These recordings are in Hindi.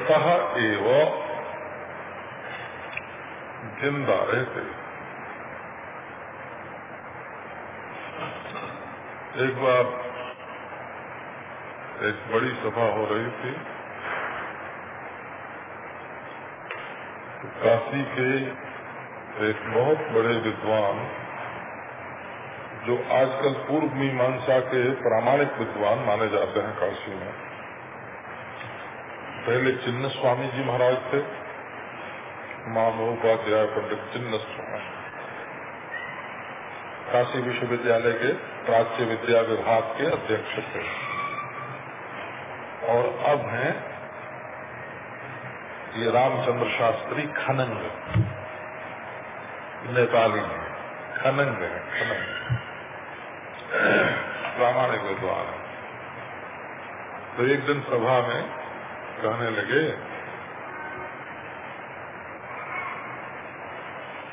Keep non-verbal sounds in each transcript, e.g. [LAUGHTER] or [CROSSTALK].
जीवत एव ज़िंदा रहते। एक बार एक बड़ी सभा हो रही थी। काशी के एक बहुत बड़े विद्वान, जो आजकल पूर्व मीमांसा के प्रामाणिक विद्वान माने जाते हैं काशी में पहले चिन्ह स्वामी जी महाराज थे। मामोपाध्याय पंडित चिन्ह स्वामी। काशी विश्वविद्यालय के प्राच्य विद्या विभाग के अध्यक्ष थे। और अब हैं ये रामचंद्र शास्त्री खनंग। नेपाली खनंग है, खनंग। प्रामाणिक विद्वान है तो एक दिन सभा में कहने लगे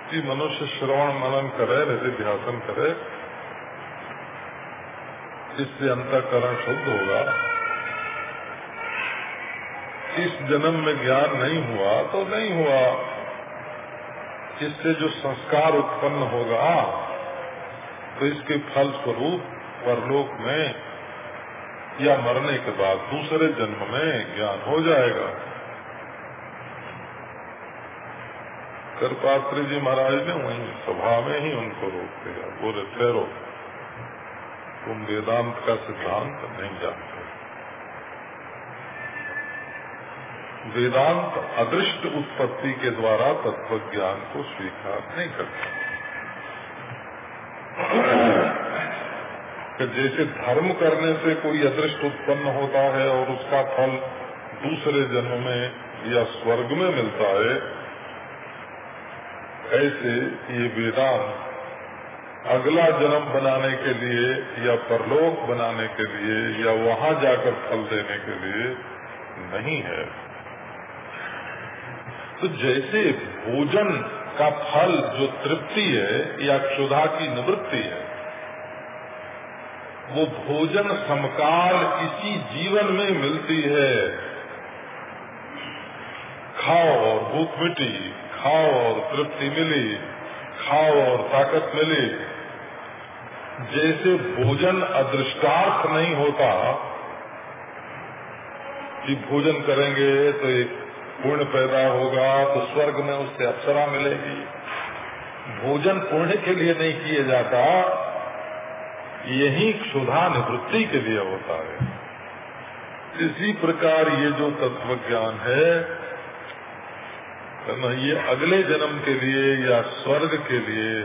कि मनुष्य श्रवण मनन करे, हृदय ध्यान करे, इससे अंतकरण शुद्ध होगा। इस जन्म में ज्ञान नहीं हुआ तो नहीं हुआ। इससे जो संस्कार उत्पन्न होगा तो इसके फल स्वरूप परलोक में या मरने के बाद दूसरे जन्म में ज्ञान हो जाएगा। करपात्री जी महाराज ने वहीं सभा में ही उनको रोक दिया। बोले, ठहरो। तुम वेदांत का सिद्धांत नहीं जानते। वेदांत अदृष्ट उत्पत्ति के द्वारा तत्व ज्ञान को स्वीकार नहीं करता। कि जैसे धर्म करने से कोई अदृष्ट उत्पन्न होता है और उसका फल दूसरे जन्म में या स्वर्ग में मिलता है, ऐसे ये वेदांत अगला जन्म बनाने के लिए या परलोक बनाने के लिए या वहाँ जाकर फल देने के लिए नहीं है। तो जैसे भोजन का फल जो तृप्ति है या क्षुधा की निवृत्ति है वो भोजन समकाल इसी जीवन में मिलती है। खाओ और भूख मिटी, खाओ और तृप्ति मिली, खाओ और ताकत मिली। जैसे भोजन अदृष्टार्थ नहीं होता कि भोजन करेंगे तो एक पुण्य पैदा होगा तो स्वर्ग में उससे अप्सरा मिलेगी। भोजन पुण्य के लिए नहीं किया जाता यही क्षुधा निवृत्ति के लिए होता है। इसी प्रकार ये जो तत्व ज्ञान है ये अगले जन्म के लिए या स्वर्ग के लिए,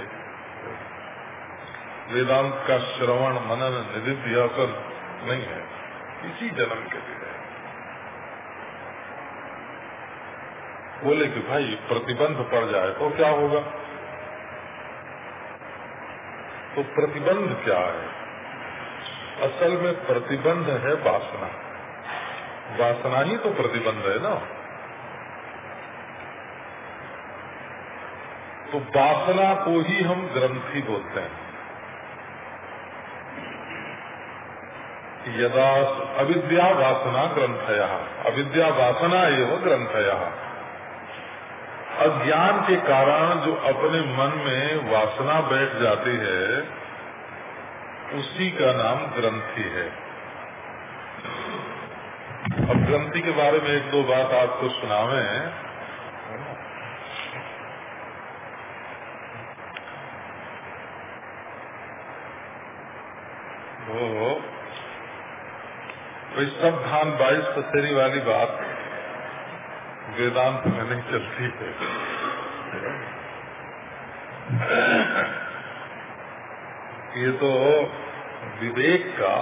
वेदांत का श्रवण, मनन, निधिध्यासन नहीं है। इसी जन्म के लिए। बोले कि भाई प्रतिबंध पड़ जाए तो क्या होगा? तो प्रतिबंध क्या है? असल में प्रतिबंध है वासना। वासना ही तो प्रतिबंध है ना। तो वासना को ही हम ग्रंथि बोलते हैं। यदा अविद्या वासना ग्रंथया। अविद्या वासना एवं ग्रंथया। अज्ञान के कारण जो अपने मन में वासना बैठ जाती है, उसी का नाम ग्रंथि है। अब ग्रंथि के बारे में एक दो बात आपको सुनावे वो कोई सब धान बाईस पसेरी वाली बात वेदांत में नहीं चलती है। ये तो विवेक का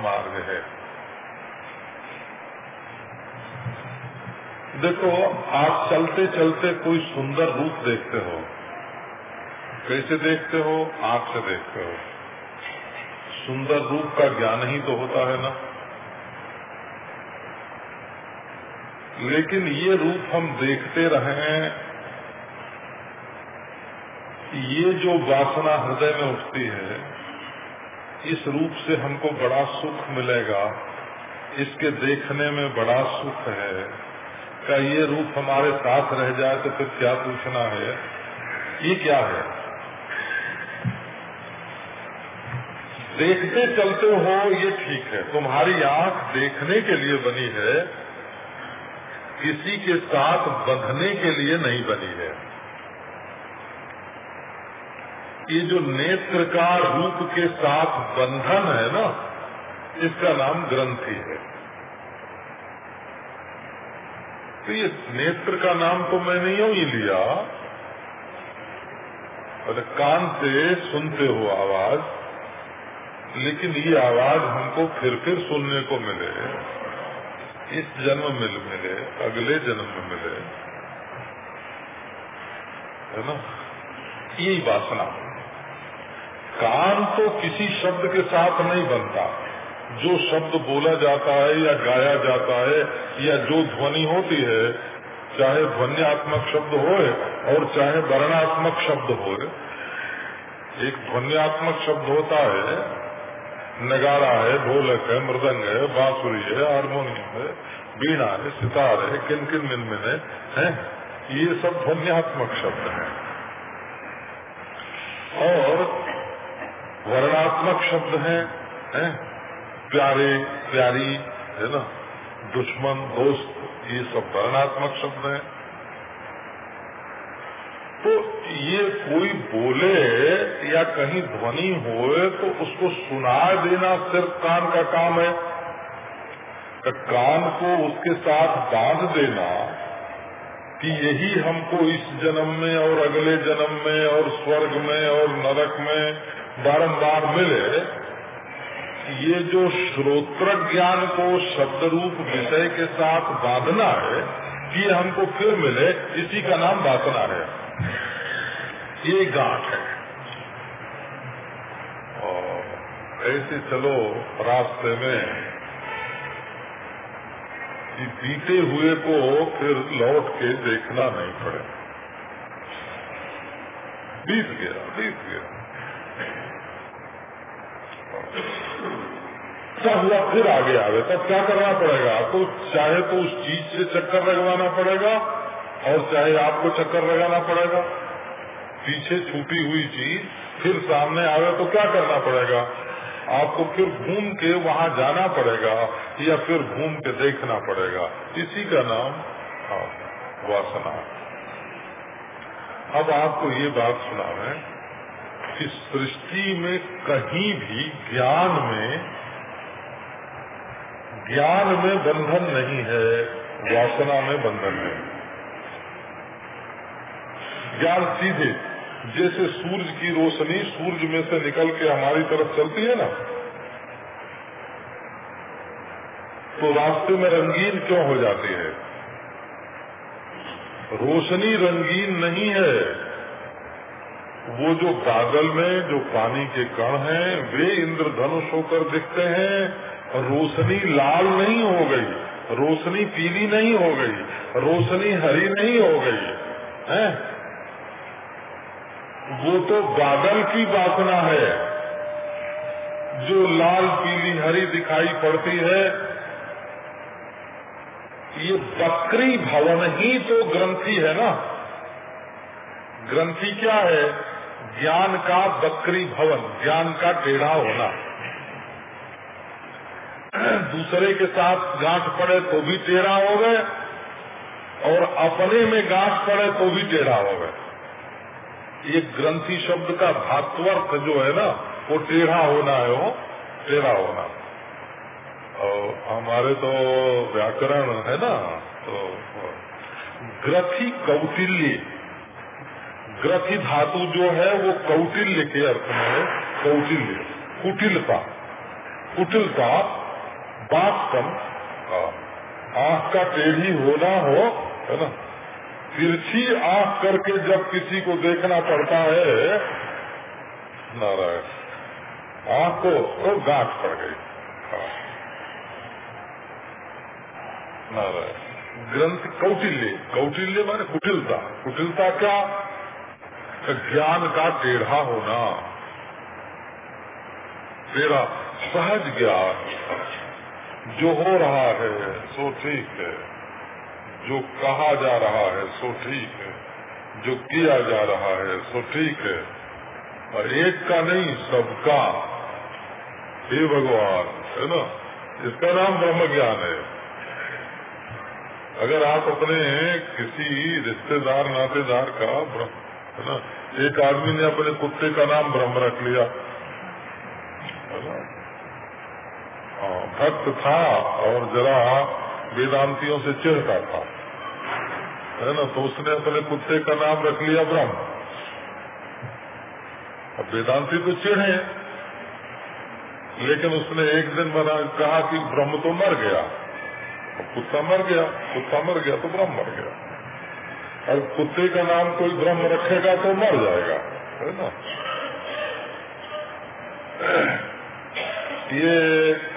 मार्ग है। देखो, आप चलते चलते कोई सुंदर रूप देखते हो। कैसे देखते हो? आँख से देखते हो। सुंदर रूप का ज्ञान ही तो होता है ना। लेकिन ये रूप हम देखते रहे ये जो वासना हृदय में उठती है, इस रूप से हमको बड़ा सुख मिलेगा। इसके देखने में बड़ा सुख है। का ये रूप हमारे साथ रह जाए तो फिर क्या पूछना है? ये क्या है? देखते चलते हो, ये ठीक है। तुम्हारी आँख देखने के लिए बनी है किसी के साथ बंधने के लिए नहीं बनी है। ये जो नेत्र का रूप के साथ बंधन है ना, इसका नाम ग्रंथि है। तो ये नेत्र का नाम तो मैं नहीं ही लिया। और कान से सुनते हो आवाज़, लेकिन ये आवाज़ हमको फिर फिर सुनने को मिले। इस जन्म में मिले, अगले जन्म में मिले, है ना? यही वासना कान तो किसी शब्द के साथ नहीं बनता। जो शब्द बोला जाता है या गाया जाता है या जो ध्वनि होती है, चाहे ध्वनियात्मक शब्द हो और चाहे वर्णात्मक शब्द हो एक ध्वनियात्मक शब्द होता है नगारा है ढोलक है मृदंग है बांसुरी है हारमोनियम है बीणा है सितार है किन किन मिन मिन है ये सब ध्वनियात्मक शब्द है और वर्णात्मक शब्द है, है प्यारे प्यारी है ना दुश्मन दोस्त ये सब वर्णात्मक शब्द है तो ये कोई बोले या कहीं ध्वनि होए तो उसको सुना देना सिर्फ़ कान का काम है। तो कान को उसके साथ बाँध देना कि यही हमको इस जन्म में और अगले जन्म में और स्वर्ग में और नरक में बारंबार मिले। ये जो श्रोत्र ज्ञान को शब्द रूप विषय के साथ बांधना है कि हमको फिर मिले। इसी का नाम वासना है। ये गांठ है। और ऐसे चलो रास्ते में कि बीते हुए को फिर लौट के देखना नहीं पड़े। बीत गया बीत गया। क्या हुआ फिर आगे आवे। तब क्या करना पड़ेगा? तो चाहे तो उस चीज़ से चक्कर लगवाना पड़ेगा और चाहे आपको चक्कर लगाना पड़ेगा। पीछे छूटी हुई चीज़, फिर सामने आवे तो क्या करना पड़ेगा? आपको फिर घूम के वहाँ जाना पड़ेगा, या फिर घूम के देखना पड़ेगा। इसी का नाम वासना। अब आपको ये बात सुना है कि सृष्टि में कहीं भी ज्ञान में ज्ञान में बंधन नहीं है, वासना में बंधन है। ज्ञान सीधे जैसे सूरज की रोशनी सूरज में से निकल के हमारी तरफ़ चलती है ना तो रास्ते में रंगीन क्यों हो जाती है? रोशनी रंगीन नहीं है। वो जो बादल में, जो पानी के कण हैं, वे इंद्रधनुष होकर दिखते हैं। रोशनी लाल नहीं हो गई, रोशनी पीली नहीं हो गई, रोशनी हरी नहीं हो गई, है? वो तो बादल की वासना है। जो लाल, पीली, हरी दिखाई पड़ती है, ये बकरी भवन ही तो ग्रंथि है ना? ग्रंथि क्या है? ज्ञान का बकरी भवन, ज्ञान का टेढ़ा होना। दूसरे के साथ गांठ पड़े तो भी टेढ़ा हो गए, और अपने में गांठ पड़े तो भी टेढ़ा हो गए। ये ग्रंथि शब्द का धात्वर्थ जो है ना, वो टेढ़ा होना है, वो टेढ़ा होना। और हमारे तो व्याकरण है ना तो ग्रथी कौटिल्य। ग्रथी धातु जो है, वो कौटिल्य के अर्थ में है, कौटिल्य, कुटिलता। कुटिलता बात कम आँख का टेढ़ी होना हो, है ना। तिरछी आँख करके जब किसी को देखना पड़ता है, नारायण, आँख को तो गांठ पड़ गई। हाँ। नारायण, ग्रंथ कौटिल्य कौटिल्य माने कुटिलता। कुटिलता क्या? ज्ञान का टेढ़ा होना। तेरा सहज ज्ञान जो हो रहा है, सो ठीक है। जो कहा जा रहा है सो ठीक है। जो किया जा रहा है सो ठीक है। और एक का नहीं, सबका। हे भगवान, है ना? इसका नाम ब्रह्म ज्ञान है। अगर आप अपने किसी रिश्तेदार, नातेदार का ब्रह्म, है ना? एक आदमी ने अपने कुत्ते का नाम ब्रह्म रख लिया। है, भक्त था और जरा वेदांतियों से चिढ़ता था। है ना तो उसने अपने कुत्ते का नाम रख लिया ब्रह्म। अब वेदांती तो चिढ़े लेकिन उसने एक दिन बना कहा कि ब्रह्म तो मर गया। कुत्ता मर गया, कुत्ता मर गया तो ब्रह्म मर गया। और कुत्ते का नाम कोई ब्रह्म रखेगा तो मर जाएगा, है ना? ये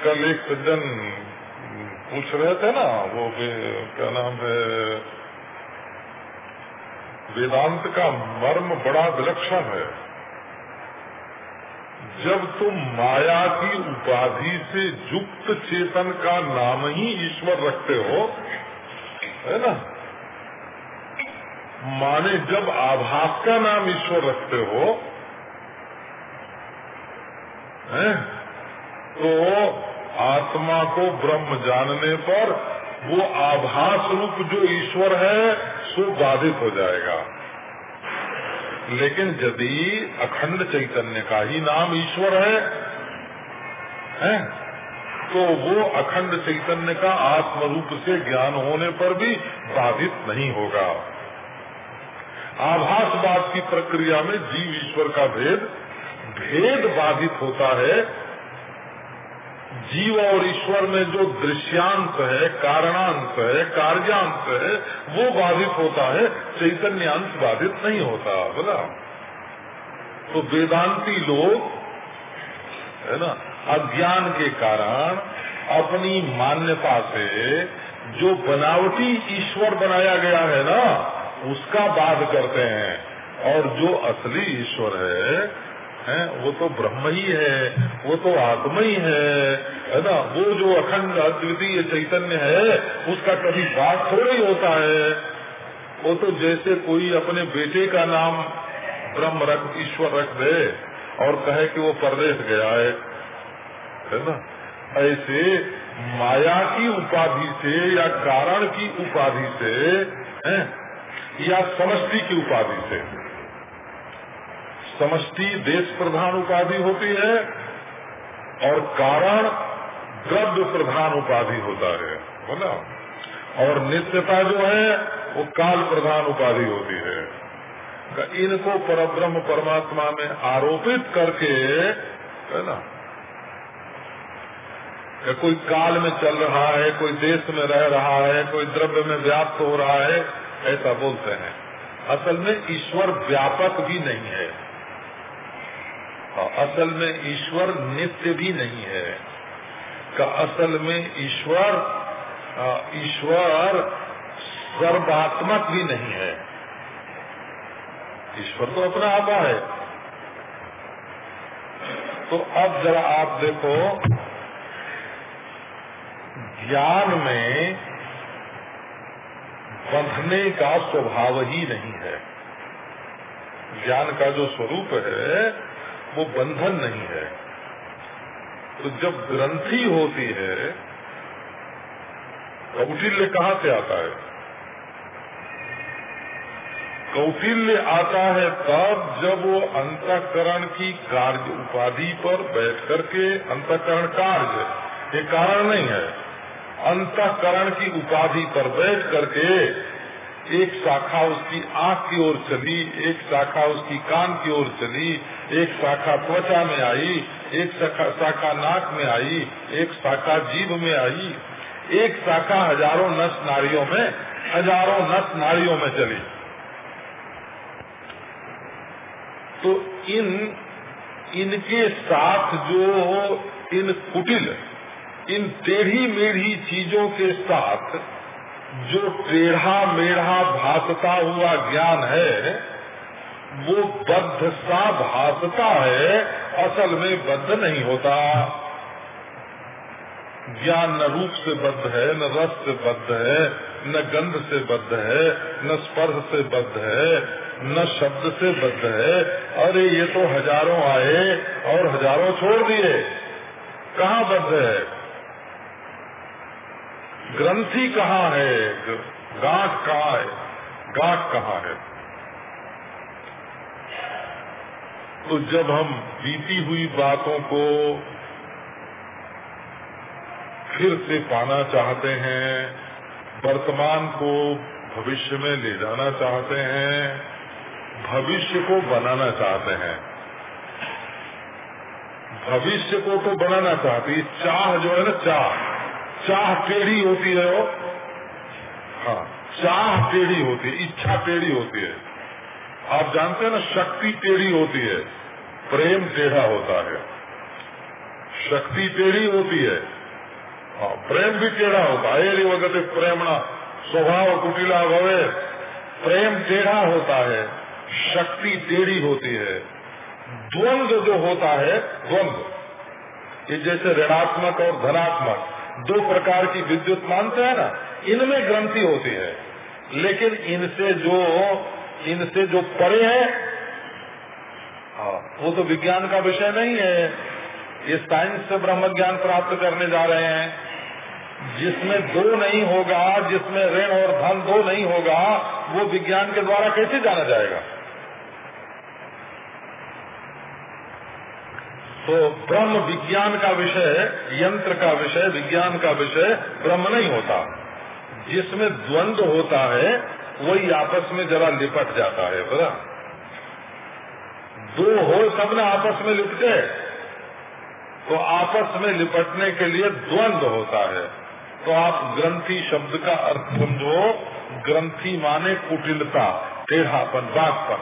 कल एक सज्जन पूछ रहे थे ना, वो क्या नाम है वेदांत का मर्म बड़ा विलक्षण है। जब तुम माया की उपाधि से युक्त चेतन का नाम ही ईश्वर रखते हो, है ना? माने जब आभास का नाम ईश्वर रखते हो, है? तो आत्मा को ब्रह्म जानने पर वो आभास रूप जो ईश्वर है सो बाधित हो जाएगा। लेकिन यदि अखंड चैतन्य का ही नाम ईश्वर है, है? तो वो अखंड चैतन्य का आत्म रूप से ज्ञान होने पर भी बाधित नहीं होगा। आभासवाद की प्रक्रिया में जीव ईश्वर का भेद भेद बाधित होता है जीव और ईश्वर में जो दृश्यांत है कारणांश है कार्यांश है, वो बाधित होता है चैतन्य अंश बाधित नहीं होता, बोला। तो वेदांती लोग, है ना, अज्ञान के कारण अपनी मान्यता से जो बनावटी ईश्वर बनाया गया है ना, उसका बाध करते हैं। और जो असली ईश्वर है है, वो तो ब्रह्म ही है, वो तो आत्मा ही है है ना? वो जो अखंड अद्वितीय चैतन्य है, उसका कभी बात थोड़ी होता है। वो तो जैसे कोई अपने बेटे का नाम ब्रह्म रख, ईश्वर रख दे और कहे कि वो परदेश गया है है ना? ऐसे माया की उपाधि से या कारण की उपाधि से, है? या समष्टि की उपाधि से। समष्टि देश प्रधान उपाधि होती है और कारण द्रव्य प्रधान उपाधि होता है। बोला? और नित्यता जो है, वो काल प्रधान उपाधि होती है। इनको परब्रह्म परमात्मा में आरोपित करके, है ना? कोई काल में चल रहा है, कोई देश में रह रहा है, कोई द्रव्य में व्याप्त हो रहा है, ऐसा बोलते हैं। असल में ईश्वर व्यापक भी नहीं है। असल में ईश्वर नित्य भी नहीं है। का असल में ईश्वर ईश्वर सर्वात्मक भी नहीं है। ईश्वर तो अपना आपा है। तो अब जरा आप देखो, ज्ञान में बंधने का स्वभाव ही नहीं है। ज्ञान का जो स्वरूप है वो बंधन नहीं है। तो जब ग्रंथि होती है, कौटिल्य कहाँ से आता है? कौटिल्य आता है तब जब वो अंतकरण की कार्य उपाधि पर बैठ करके अंतकरण कार्य, ये कारण नहीं है। अंतकरण की उपाधि पर बैठ करके एक शाखा उसकी आँख की ओर चली, एक शाखा उसकी कान की ओर चली एक शाखा त्वचा में आई, एक शाखा नाक में आई, एक शाखा जीभ में आई। एक शाखा हज़ारों नस नारियों में, हज़ारों नस नारियों में चली। तो इन, इनके साथ जो इन कुटिल, इन टेढ़ी मेढ़ी चीज़ों के साथ जो टेढ़ा मेढ़ा भासता हुआ ज्ञान है वो बद्ध सा भासता है, असल में बद्ध नहीं होता। ज्ञान न रूप से बद्ध है, न रस से बद्ध है, न गंध से बद्ध है, न स्पर्श से बद्ध है, न शब्द से बद्ध है। अरे, ये तो हज़ारों आए और हज़ारों छोड़ दिए। कहाँ बद्ध है? ग्रंथि कहाँ है? गांठ कहाँ है? गांठ कहाँ है? तो जब हम बीती हुई बातों को फिर से पाना चाहते हैं, वर्तमान को भविष्य में ले जाना चाहते हैं, भविष्य को बनाना चाहते हैं। भविष्य को तो बनाना चाहते चाह जो है ना, चाह। चाह टेढ़ी होती है वो। हाँ चाह टेढ़ी होती है, इच्छा टेढ़ी होती है। आप जानते हैं ना, शक्ति टेढ़ी होती है, प्रेम टेढ़ा होता है। शक्ति टेढ़ी होती है हाँ प्रेम भी टेढ़ा होता है। वगत प्रेमणा स्वभाव कुटिला भवे, प्रेम टेढ़ा होता है, शक्ति टेढ़ी होती है। द्वंद्व जो होता है द्वंद्व ये जैसे ऋणात्मक और धनात्मक, दो प्रकार की विद्युत मानते हैं ना, इनमें ग्रंथि होती है। लेकिन इनसे जो इनसे जो परे है हाँ, वो तो विज्ञान का विषय नहीं है। ये साइंस से ब्रह्म ज्ञान प्राप्त करने जा रहे हैं। जिसमें दो नहीं होगा जिसमें ऋण और धन दो नहीं होगा वो विज्ञान के द्वारा कैसे जाना जाएगा? तो ब्रह्म विज्ञान का विषय यंत्र का विषय विज्ञान का विषय ब्रह्म नहीं होता। जिसमें द्वंद्व होता है वही आपस में जरा लिपट जाता है बरा दो हो सबने आपस में लिपटे तो आपस में लिपटने के लिए द्वंद्व होता है। तो आप ग्रंथि शब्द का अर्थ समझो, ग्रंथि माने कुटिलता, टेढ़ापन, बागपन।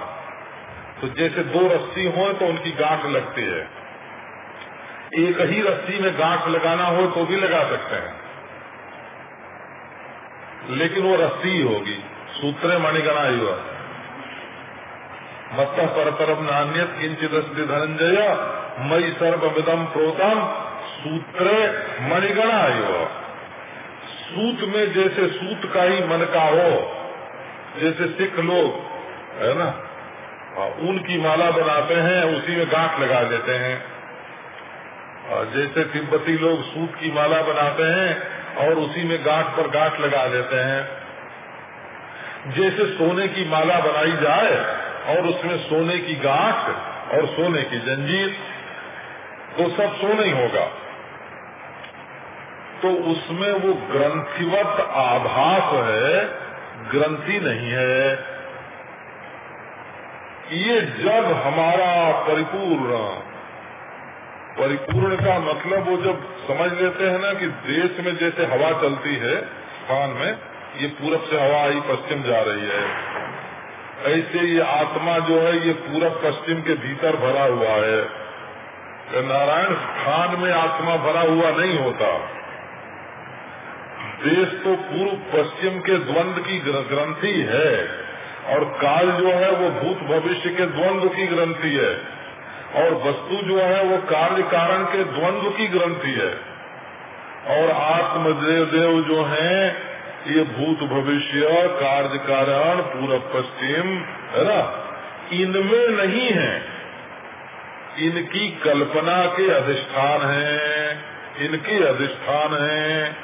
तो जैसे दो रस्सी हो तो उनकी गांठ लगती है। एक ही रस्सी में गांठ लगाना हो तो भी लगा सकते हैं। लेकिन वो रस्सी होगी। सूत्रे मणिगणा युवा मत पर तरफ़ नान्यत किंचित धनंजय मई सर्वविदम प्रोतम सूत्रे मणिगणा युवा सूत में जैसे सूत का ही मन का हो, जैसे सिख लोग, है ना? ऊन की माला बनाते हैं, उसी में गांठ लगा देते हैं। जैसे तिब्बती लोग सूत की माला बनाते हैं और उसी में गांठ पर गांठ लगा देते हैं। जैसे सोने की माला बनाई जाए और उसमें सोने की गांठ और सोने की जंजीर तो सब सोने ही होगा। तो उसमें वो ग्रंथिवत आभास है, ग्रंथि नहीं है। ये जब हमारा परिपूर्ण। परिपूर्ण का मतलब वो जब समझ लेते हैं ना कि देश में जैसे हवा चलती है, स्थान में ये पूरब से हवा आई, पश्चिम जा रही है। ऐसे ये आत्मा जो है, ये पूरब पश्चिम के भीतर भरा हुआ है। तो नारायण स्थान में आत्मा भरा हुआ नहीं होता। देश तो पूर्व पश्चिम के द्वंद की ग्रंथि है, और काल जो है, वो भूत भविष्य के द्वंद्व की ग्रंथि है। और वस्तु जो है, वो कार्य कारण के द्वंद्व की ग्रंथि है। और आत्मदेव देव जो है ये भूत भविष्य कार्य कारण पूर्व पश्चिम है ना? इनमें नहीं है। इनकी कल्पना के अधिष्ठान है। इनके अधिष्ठान है।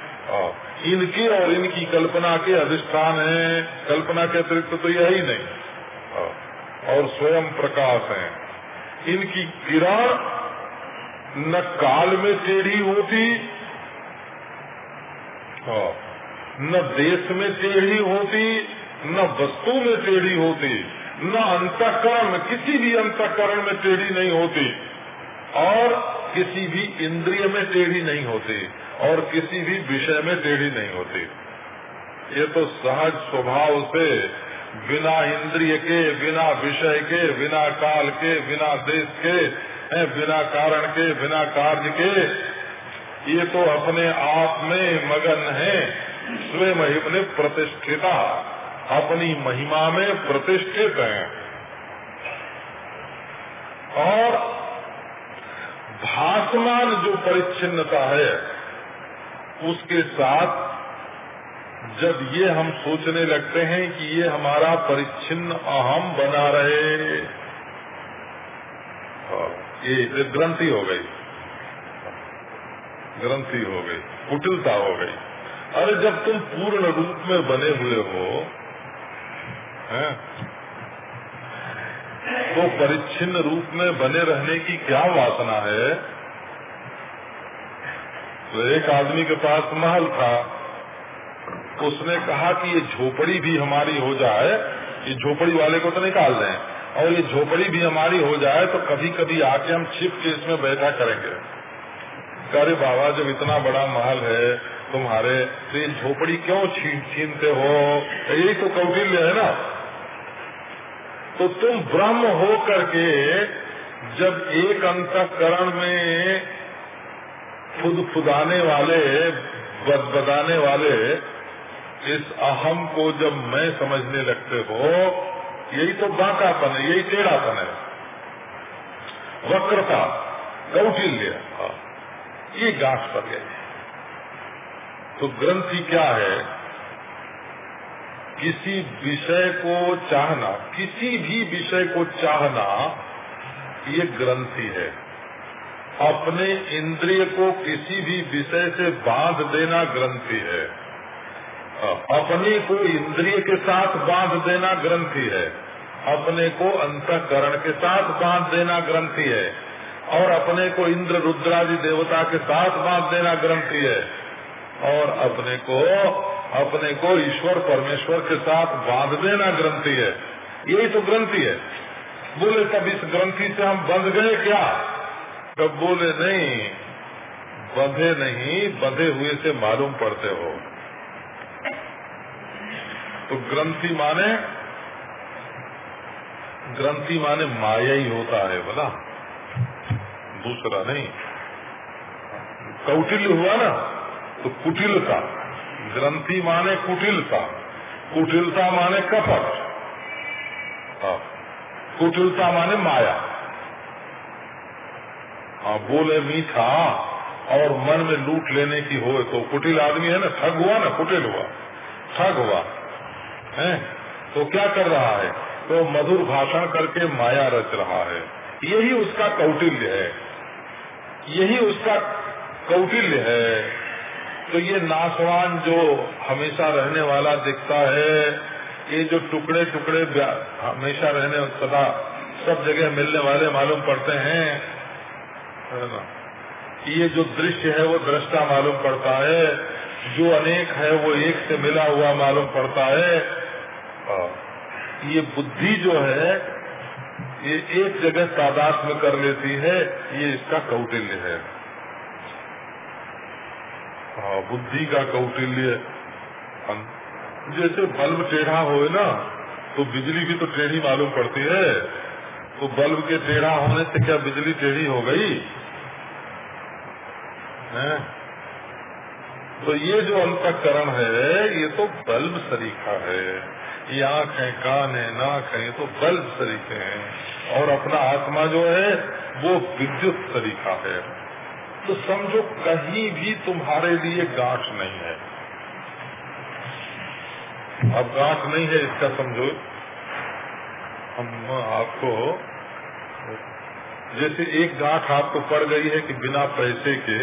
इनके और इनकी कल्पना के अधिष्ठान है। कल्पना के अतिरिक्त तो यही नहीं। और स्वयं प्रकाश है। इनकी किरण न काल में टेढ़ी होती। न देश में टेढ़ी होती, न वस्तु में टेढ़ी होती, न अंतकरण किसी भी अंतकरण में टेढ़ी नहीं होती। और किसी भी इंद्रिय में टेढ़ी नहीं होती, और किसी भी विषय में टेढ़ी नहीं होती। ये तो सहज स्वभाव से, बिना इंद्रिय के, बिना विषय के, बिना काल के, बिना देश के बिना कारण के, बिना कार्य के, ये तो अपने आप में मगन है। स्वयं ने प्रतिष्ठिता, अपनी महिमा में प्रतिष्ठित हैं। और भाषमान जो परिच्छिन्नता है, उसके साथ जब ये हम सोचने लगते हैं कि ये हमारा परिच्छिन्न अहम बना रहे ये ग्रंथि हो गई। ग्रंथि हो गई, कुटिलता हो गई। अरे जब तुम पूर्ण रूप में बने हुए हो, हैं? तो परिच्छिन्न रूप में बने रहने की क्या वासना है तो एक आदमी के पास महल था उसने कहा कि ये झोपड़ी भी हमारी हो जाए, ये झोपड़ी वाले को तो निकाल दें, और ये झोपड़ी भी हमारी हो जाए तो कभी कभी आके हम छिप के इसमें बैठा करेंगे अरे बाबा, जब इतना बड़ा महल है तुम्हारे तो झोपड़ी क्यों छीन छीनते हो? यही तो कौटिल्य है ना? तो तुम ब्रह्म हो करके जब एक अंतकरण में खुद खुदाने वाले, बदबदाने वाले, इस अहम को जब मैं समझने लगते हो, यही तो बाकापन है, यही टेढ़ापन है। वक्रता, कौटिल्य। ये गांठ पर गए तो ग्रंथि क्या है? किसी विषय को चाहना, किसी भी विषय को चाहना, ये ग्रंथि है। अपने इंद्रिय को किसी भी विषय से बाँध देना ग्रंथि है। अपने को इंद्रिय के साथ बाँध देना ग्रंथि है। अपने को अंतकरण के साथ बाँध देना ग्रंथि है। और अपने को इंद्र, रुद्रादि, देवता के साथ बाँध देना ग्रंथि है। और अपने को अपने को ईश्वर परमेश्वर के साथ बाँध देना ग्रंथि है। यही तो ग्रंथि है। बोले, तब इस ग्रंथि से हम बंध गए क्या? तब बोले, नहीं, बंधे नहीं, बंधे हुए से मालूम पड़ते हो। तो ग्रंथि माने ग्रंथि माने माया ही होता है बोला। दूसरा नहीं। कौटिल्य हुआ ना। तो कुटिलता, ग्रंथि माने कुटिलता कुटिलता माने कपट हाँ। कुटिलता माने माया। हाँ बोले, मीठा, और मन में लूट लेने की हो तो कुटिल आदमी है ना, ठग हुआ ना, कुटिल हुआ, ठग हुआ, है? तो क्या कर रहा है? तो मधुर भाषण करके माया रच रहा है। यही उसका कौटिल्य है। यही उसका कौटिल्य है। तो ये नाशवान जो हमेशा रहने वाला दिखता है, ये जो टुकड़े टुकड़े हमेशा रहने सदा सब जगह मिलने वाले मालूम पड़ते हैं ये जो दृश्य है वो दृष्टा मालूम पड़ता है, जो अनेक है वो एक से मिला हुआ मालूम पड़ता है। ये बुद्धि जो है, ये एक जगह तादाद में कर लेती है, ये इसका कौटिल्य है। हाँ बुद्धि का कौटिल्य। जैसे बल्ब टेढ़ा हो ना तो बिजली भी तो टेढ़ी मालूम पड़ती है। तो बल्ब के टेढ़ा होने से क्या बिजली टेढ़ी हो गई? है? तो ये जो अंतकरण है, ये तो बल्ब सरीखा है। ये आँख है, कान है, नाक है, ये तो बल्ब तरीके हैं। और अपना आत्मा जो है, वो विद्युत सरीखा है। तो समझो कहीं भी तुम्हारे लिए गांठ नहीं है। अब गांठ नहीं है इसका समझो। हम आपको जैसे एक गांठ आपको पड़ गई है कि बिना पैसे के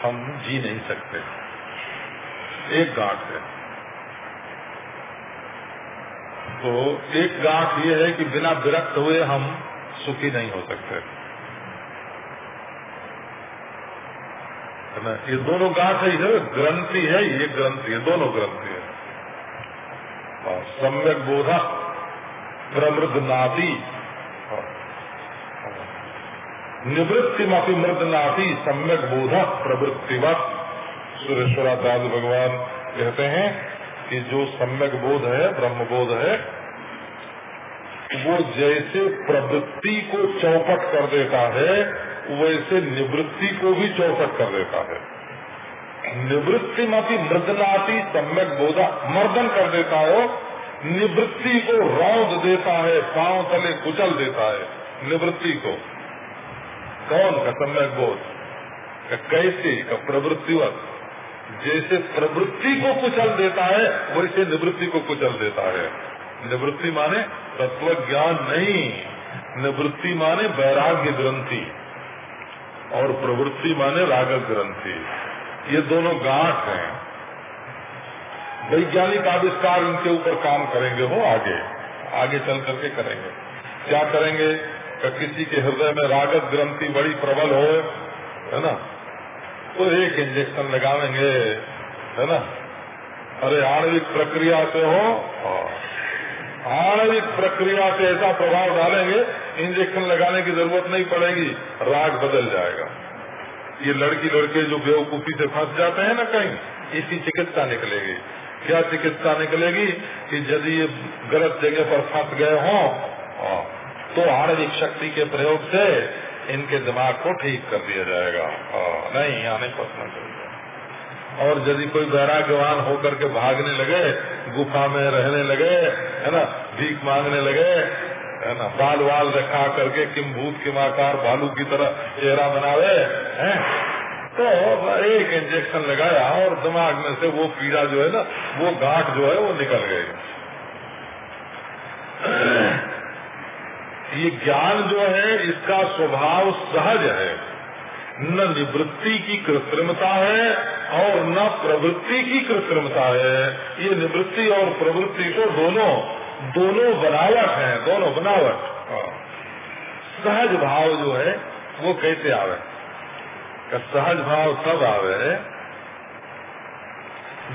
हम जी नहीं सकते। एक गांठ है। तो एक गांठ ये है कि बिना विरक्त हुए हम सुखी नहीं हो सकते। है ना? ये दोनों गांठ है ग्रंथि है, ये ग्रंथि है, दोनों ग्रंथि है। सम्यक बोधा प्रमृद नादी निवृत्ति माफ़ी मृद नादी सम्यक बोध, प्रवृत्तिवत। सुरेश्वराचार्य भगवान कहते हैं कि जो सम्यक बोध है ब्रह्म बोध है, वो जैसे प्रवृत्ति को चौपट कर देता है वैसे निवृत्ति को भी चौपट कर देता है। निवृत्ति माती मृदनाती सम्यक बोधा मर्दन कर देता हो, निवृत्ति को रौद देता है, पाँव तले कुचल देता है, निवृत्ति को। कौन का सम्यक बोध? कैसे का प्रवृत्तिवत? जैसे प्रवृत्ति को कुचल देता है वैसे निवृत्ति को कुचल देता है। निवृत्ति माने तत्व ज्ञान नहीं, निवृत्ति माने वैराग्य ग्रंथि। और प्रवृत्ति माने राग ग्रंथि। ये दोनों गांठ हैं। वैज्ञानिक आविष्कार इनके ऊपर काम करेंगे हो आगे आगे चल करके करेंगे। क्या करेंगे कि किसी के हृदय में रागत ग्रंथि बड़ी प्रबल हो, है ना? तो एक इंजेक्शन लगावेंगे है ना? अरे आणविक प्रक्रिया से हो। आणविक प्रक्रिया से ऐसा प्रभाव डालेंगे इंजेक्शन लगाने की ज़रूरत नहीं पड़ेगी, राग बदल जाएगा। ये लड़की लड़के जो बेवकूफ़ी से फंस जाते हैं ना कहीं, इसी चिकित्सा निकलेगी। क्या चिकित्सा निकलेगी कि यदि ये गलत जगह पर फंस गए हों तो आणविक शक्ति के प्रयोग से इनके दिमाग को ठीक कर दिया जाएगा। नहीं, यहाँ नहीं फंसना चाहिए। और यदि कोई वैराग्यवान होकर के भागने लगे, गुफा में रहने लगे, है ना, भीख मांगने लगे, है ना, बाल वाल रखा करके किम भूत किम आकार भालू की तरह चेहरा बनावे, हैं तो एक इंजेक्शन लगाया और दिमाग में से वो पीड़ा जो है ना, वो गांठ जो है वो निकल गई। ये ज्ञान जो है, इसका स्वभाव सहज है। न निवृत्ति की कृत्रिमता है और न प्रवृत्ति की कृत्रिमता है। ये निवृत्ति और प्रवृत्ति को दोनों दोनों बनावट है, दोनों बनावट। हाँ। सहज भाव जो है, वो कैसे आवे? का सहज भाव तब आवे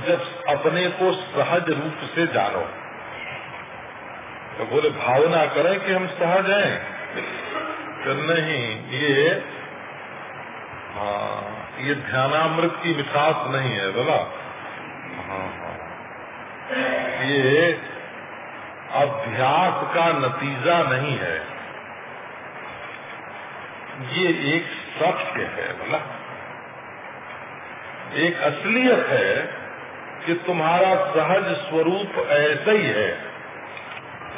जब अपने को सहज रूप से जानो। तो बोले, भावना करें कि हम सहज हैं। तो नहीं, ये हाँ ये ध्यानामृत की मिठास नहीं है, बोला। हाँ हाँ। ये अभ्यास का नतीजा नहीं है। ये एक सत्य है, बोला। एक असलियत है कि तुम्हारा सहज स्वरूप ऐसा ही है।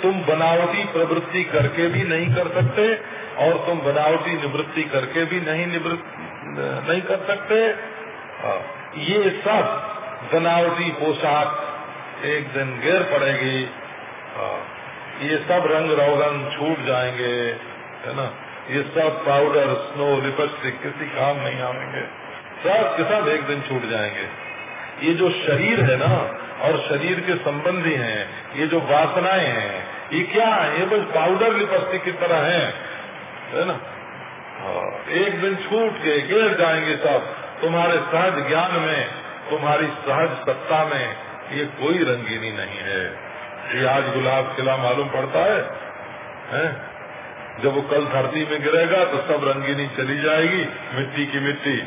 तुम बनावटी प्रवृत्ति करके भी नहीं कर सकते और तुम बनावटी निवृत्ति करके भी नहीं निवृत्त, नहीं कर सकते। ये सब बनावटी पोशाक एक दिन गिर पड़ेगी। ये सब रंग रोगन छूट जाएँगे, है ना? ये सब पाउडर स्नो लिपस्टिक किसी काम नहीं आएँगे। सब के सब एक दिन छूट जाएँगे। ये जो शरीर है ना और शरीर के संबंधी हैं ये जो वासनाएँ हैं ये क्या है? ये बस पाउडर लिपस्टिक की तरह है है ना? हाँ, एक दिन छूट के गिर जाएँगे सब तुम्हारे सहज ज्ञान में तुम्हारी सहज सत्ता में ये कोई रंगीनी नहीं है। ये आज गुलाब खिला मालूम पड़ता है, है? जब वो कल धरती में गिरेगा तो सब रंगीनी चली जाएगी मिट्टी की मिट्टी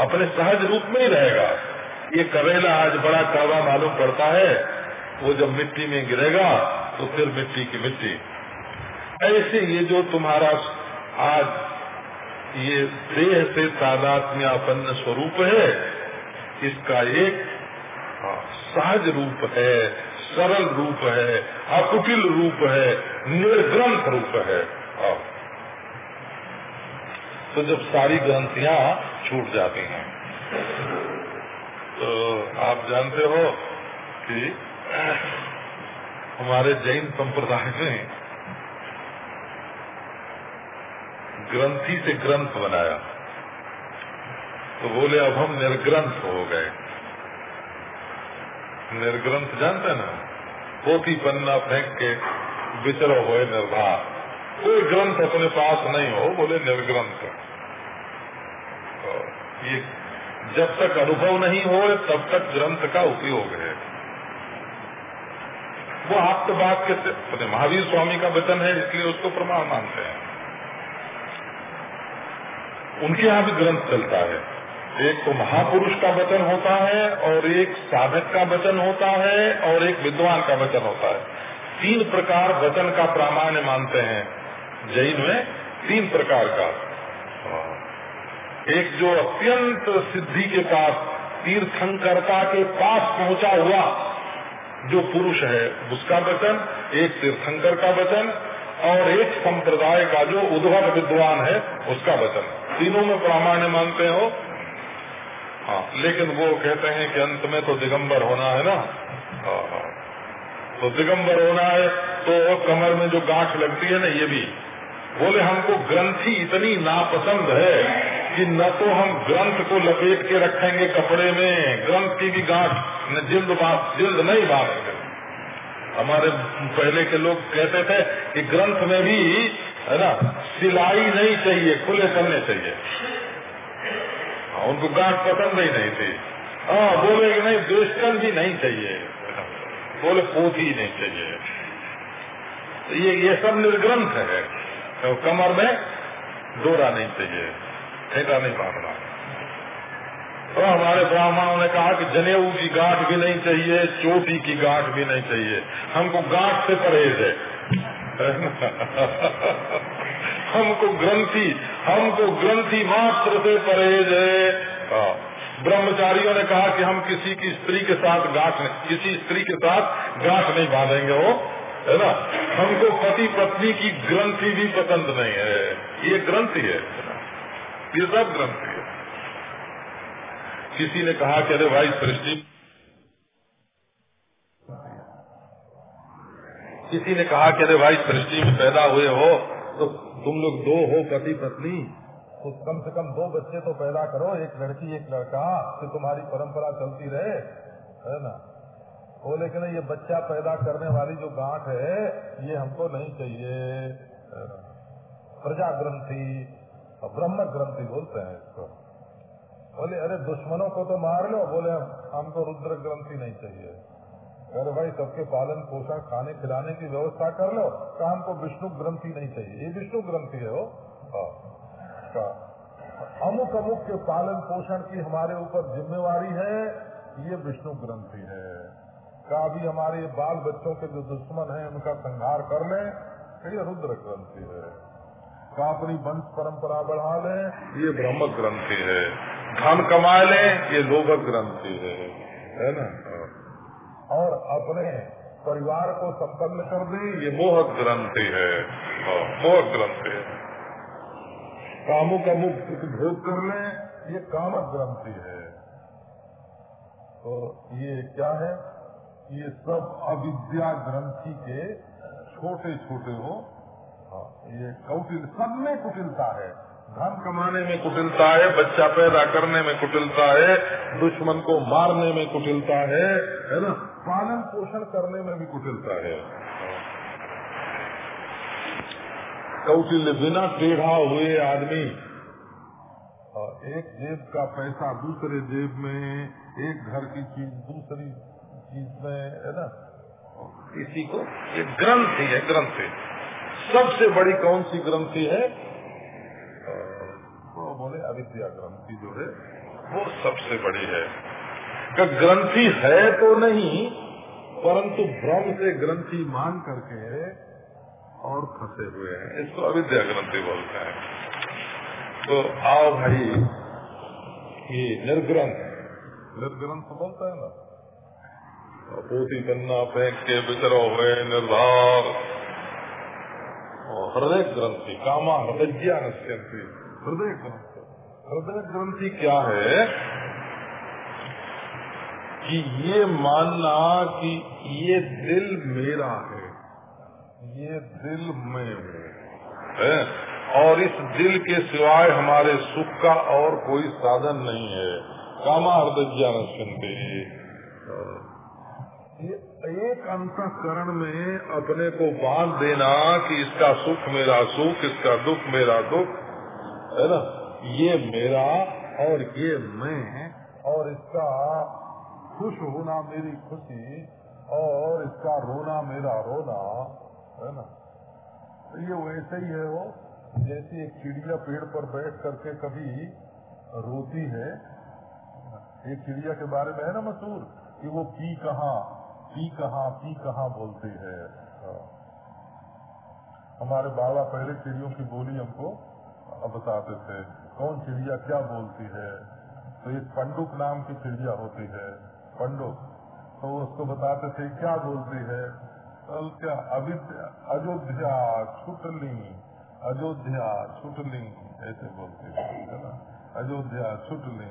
अपने सहज रूप में ही रहेगा। ये करेला आज बड़ा कड़वा मालूम पड़ता है, वो जब मिट्टी में गिरेगा तो फिर मिट्टी की मिट्टी ऐसे ये जो तुम्हारा आज ये देह से तादात्म्यापन्न स्वरूप है, इसका एक सहज रूप है, सरल रूप है, अकुटिल रूप है, निर्ग्रंथ रूप हाँ। तो जब सारी ग्रंथियाँ छूट जाती हैं तो आप जानते हो कि हमारे जैन संप्रदाय में ग्रंथी से ग्रंथ बनाया। तो बोले, अब हम निर्ग्रंथ हो गए। निर्ग्रंथ जानते ना? पोथी पन्ना फेंक के विचरो हुए निर्धार कोई ग्रंथ अपने पास नहीं हो, बोले निर्ग्रंथ। तो ये जब तक अनुभव नहीं हो, तब तक ग्रंथ का उपयोग है। वो आप तो बात के महावीर स्वामी का वचन है, इसलिए उसको प्रमाण मानते हैं। उनके यहाँ भी ग्रंथ चलता है। एक तो महापुरुष का वचन होता है, और एक साधक का वचन होता है, और एक विद्वान का वचन होता है। तीन प्रकार वचन का प्रामाण्य मानते हैं। जैन में तीन प्रकार का। एक जो अत्यंत सिद्धि के पास तीर्थंकरता के पास पहुँचा हुआ जो पुरुष है उसका वचन एक तीर्थंकर का वचन और एक संप्रदाय का जो उद्भव विद्वान है उसका वचन। तीनों में प्रामाण्य मानते हो? हाँ लेकिन वो कहते हैं कि अंत में तो दिगंबर होना है ना? हाँ, हाँ। तो दिगंबर होना है तो कमर में जो गांठ लगती है ना ये भी। बोले हमको ग्रंथी इतनी नापसंद है कि न तो हम ग्रंथ को लपेट के रखेंगे कपड़े में, ग्रंथ की भी गांठ, न जिल्द बात, जिल्द नहीं बांधेंगे हमारे पहले के लोग कहते थे कि ग्रंथ में भी, है ना, सिलाई नहीं चाहिए, खुले पन्ने चाहिए। उनको गांठ पसंद ही नहीं थी। हाँ बोले कि नहीं बेस्टन भी नहीं चाहिए। बोले पोथी नहीं चाहिए। तो ये ये सब निर्ग्रंथ है। तो कमर में डोरा नहीं चाहिए। ठेका नहीं बांधना तो हमारे ब्राह्मणों ने कहा कि जनेऊ की गांठ भी नहीं चाहिए, चोटी की गांठ भी नहीं चाहिए। हमको गांठ से परहेज है। [LAUGHS] हमको ग्रंथि हमको ग्रंथि मात्र से परहेज है। हाँ। ब्रह्मचारियों ने कहा कि हम किसी की स्त्री के साथ गांठ किसी स्त्री के साथ गांठ नहीं बांधेंगे हो है ना? हमको पति पत्नी की ग्रंथि भी पसंद नहीं है। ये ग्रंथि है। ये सब ग्रंथ है। किसी ने कहा कि अरे भाई, सृष्टि। किसी ने कहा कि अरे भाई, सृष्टि में पैदा हुए हो तो तुम लोग दो हो पति पत्नी तो कम से कम दो बच्चे तो पैदा करो, एक लड़की, एक लड़का तो तुम्हारी परंपरा चलती रहे, है ना? वो लेकिन ये बच्चा पैदा करने वाली जो गांठ है, ये हमको नहीं चाहिए प्रजा ग्रंथि ब्रह्म ग्रंथि बोलते हैं इसको। बोले, अरे दुश्मनों को तो मार लो। बोले हमको रुद्र ग्रंथि नहीं चाहिए। अरे भाई, सबके पालन पोषण, खाने, खिलाने की व्यवस्था कर लो। का हमको विष्णु ग्रंथि नहीं चाहिए। ये विष्णु ग्रंथि है वो। हाँ। अमुक अमुक के पालन पोषण की हमारे ऊपर जिम्मेवारी है। ये विष्णु ग्रंथि है। का भी हमारे बाल बच्चों के जो दुश्मन है, उनका संहार कर ले। ये रुद्र ग्रंथि है। का अपनी वंश परंपरा बढ़ा ले। ये ब्रह्म ग्रंथि है। धन कमा ले ये लोभ ग्रंथि है। है ना? और अपने परिवार को संपन्न कर दे। ये मोह ग्रंथि है। हाँ, मोह ग्रंथि है। कामों का मुक्त भोग कर ले। ये काम ग्रंथि है। तो ये क्या है? ये सब अविद्या ग्रंथि के छोटे छोटे हो हाँ, ये कौटिल सब में कुटिलता है। धन कमाने में कुटिलता है बच्चा पैदा करने में कुटिलता है दुश्मन को मारने में कुटिलता है है ना? पालन पोषण करने में भी कुटिलता है। कौटिल्य बिना टेढ़ा हुए आदमी। एक जेब का पैसा दूसरे जेब में एक घर की चीज़ दूसरी चीज़ में है ना? इसी को एक ग्रंथि है ग्रंथि सबसे बड़ी कौन सी ग्रंथि है? बोले, अविद्या ग्रंथि जो है, वो सबसे बड़ी है। ग्रंथि है तो नहीं, परंतु भ्रम से ग्रंथि मान करके और फंसे हुए हैं। इसको अविद्या ग्रंथि बोलते हैं। तो आओ भाई, ये निर्ग्रंथ। निर्ग्रंथ बोलता है ना? पोती पन्ना फेंक के बिचरो हुए निर्धार। हृदय ग्रंथि कामा हृदय हृदय ग्रंथि हृदय ग्रंथि क्या है? कि ये मानना कि ये दिल मेरा है। ये दिल में है। और इस दिल के सिवाय हमारे सुख का और कोई साधन नहीं है। कामा हृदय ज्ञान सुनते एक अंतकरण में अपने को बाँध देना कि इसका सुख मेरा सुख, इसका दुख मेरा दुख, है ना? ये मेरा और ये मैं और इसका खुश होना मेरी खुशी और इसका रोना मेरा रोना, है ना? तो ये वैसे ही है वो, जैसे एक चिड़िया पेड़ पर बैठ करके कभी रोती है एक चिड़िया के बारे में है ना मशहूर कि वो पी कहा पी कहा पी कहा बोलती है। हाँ। हमारे बाबा पहले चिड़ियों की बोली हमको बताते थे। कौन चिड़िया क्या बोलती है? तो एक पंडुक नाम की चिड़िया होती है। पंडुक। तो उसको बताते थे, क्या बोलती है? क्या अयोध्या, छुटली अयोध्या, छुटली, ऐसे बोलती है ना? अयोध्या, छुटली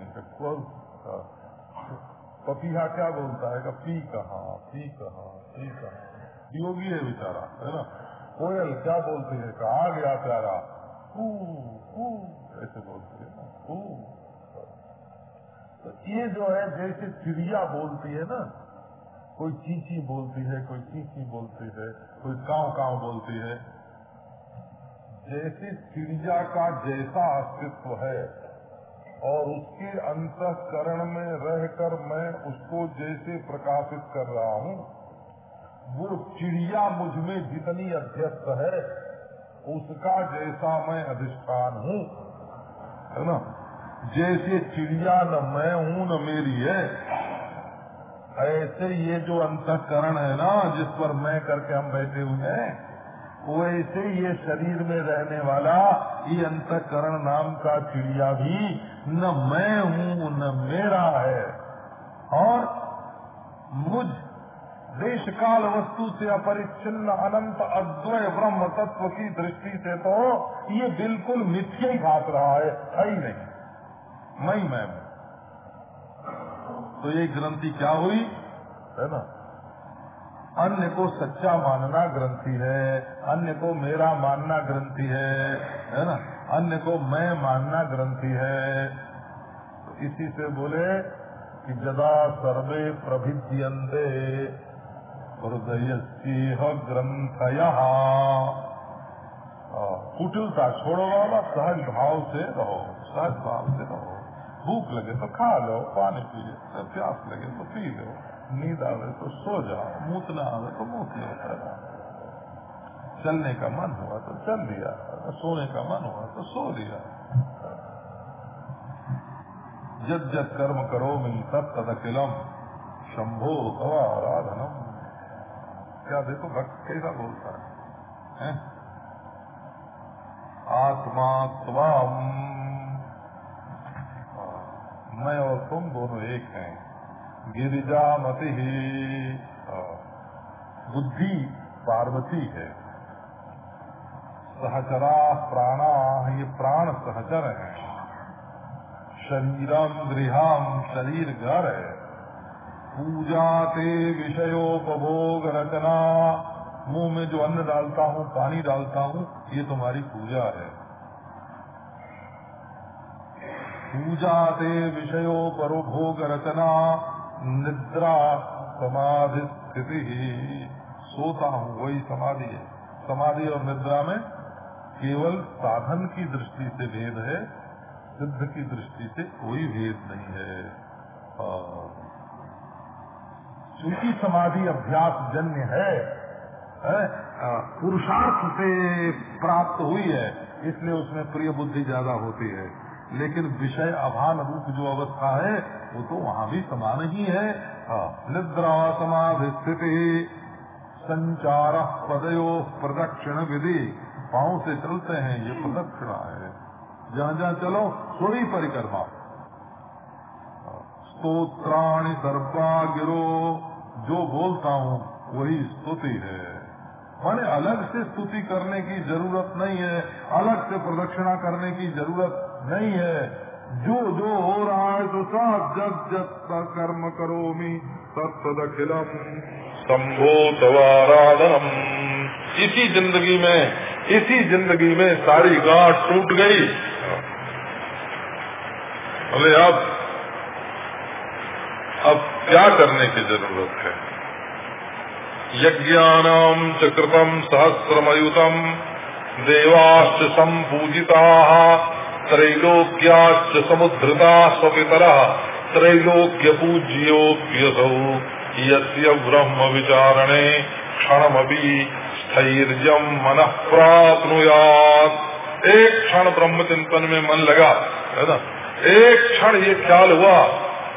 पपीहा क्या बोलता है? पी कहा पी कहा पी कहा। योगी है बेचारा, है ना? कोयल क्या बोलती है? कहा गया प्यारा। ऐसे बोलती है ना तो ये जो है, जैसे चिड़िया बोलती है ना, कोई चीची बोलती है, कोई चीची बोलती है, कोई काव काव बोलती है, जैसे चिड़िया का जैसा अस्तित्व है और उसके अंतकरण में रहकर मैं उसको जैसे प्रकाशित कर रहा हूँ, वो चिड़िया मुझमें जितनी अध्यस्त है, उसका जैसा मैं अधिष्ठान हूँ। है ना? जैसे चिड़िया न मैं हूँ, न मेरी है, ऐसे ये जो अंतकरण है ना, जिस पर मैं करके हम बैठे हुए हैं वैसे ये शरीर में रहने वाला ये अंतकरण नाम का चिड़िया भी न मैं हूँ, न मेरा है। और मुझ देश काल वस्तु से अपरिच्छिन्न, अनंत अद्वय ब्रह्म तत्व की दृष्टि से तो ये बिल्कुल मिथ्या ही घात रहा है है ही नहीं। मैं मैं तो ये ग्रंथि क्या हुई? है ना? अन्य को सच्चा मानना ग्रंथि है, अन्य को मेरा मानना ग्रंथि है है ना? अन्य को मैं मानना ग्रंथि है। तो इसी से बोले कि जदा सर्वे प्रभिद्यंते हृदय ग्रंथ कुटिलता छोड़ो वाला सहज भाव से रहो, सहज भाव से रहो। भूख लगे तो खा लो पानी पी लो प्यास लगे तो पी लो नींद आवे तो सो जाओ मूतना आवे तो मूत लो चलने का मन हुआ तो चल लिया सोने का मन हुआ तो सो लिया। जब जब कर्म करो मैं तब तद अखिलम शंभो तवा आराधनम। क्या देखो भक्त कैसा बोलता है, है? आत्मा स्वाम मैं और तुम दोनों एक हैं। गिरिजा मति बुद्धि पार्वती है। सहचरा प्राणा ये प्राण सहचर है। शरीरम गृहम शरीर घर है। पूजा ते विषयोपभोग रचना मुँह में जो अन्न डालता हूँ, पानी डालता हूँ, ये तुम्हारी पूजा है। पूजा ते विषयोपरोभोग रचना निद्रा समाधि स्थिति ही सोता हूँ, वही समाधि है। समाधि और निद्रा में केवल साधन की दृष्टि से भेद है, सिद्ध की दृष्टि से कोई भेद नहीं है। चूँकि समाधि अभ्यास जन्य है पुरुषार्थ से प्राप्त हुई है, इसलिए उसमें प्रिय बुद्धि ज़्यादा होती है। लेकिन विषय अभान रूप जो अवस्था है वो तो वहाँ भी समान ही है। हाँ, निद्रा समाधि स्थिति संचार पदयो प्रदक्षिण विधि। पाँव से चलते हैं ये प्रदक्षिणा है। जहाँ जहाँ चलो थोड़ी परिक्रमा। हाँ, स्तोत्राणि सर्पा गिरो जो बोलता हूँ वही स्तुति है। माने अलग से स्तुति करने की ज़रूरत नहीं है अलग से प्रदक्षिणा करने की ज़रूरत नहीं है। जो जो हो रहा है तो सब जब जब कर्म करो मी तत्दखिलम शंभो तवाराधनम। इसी ज़िंदगी में, इसी ज़िंदगी में सारी गांठ टूट गई। बोले अब अब क्या करने की ज़रूरत है? यज्ञानाम चकृतम सहस्रमयुतम। देवाश्च संपूजिता। त्रैलोक्याच समुद्रता स्वपितर त्रैलोक्य पूज्योप्यसौ यस्य ब्रह्म विचारणे क्षणमपि स्थर्जम मन प्राप्नुयात। एक क्षण ब्रह्म चिंतन में मन लगा है ना? एक क्षण ये ख्याल हुआ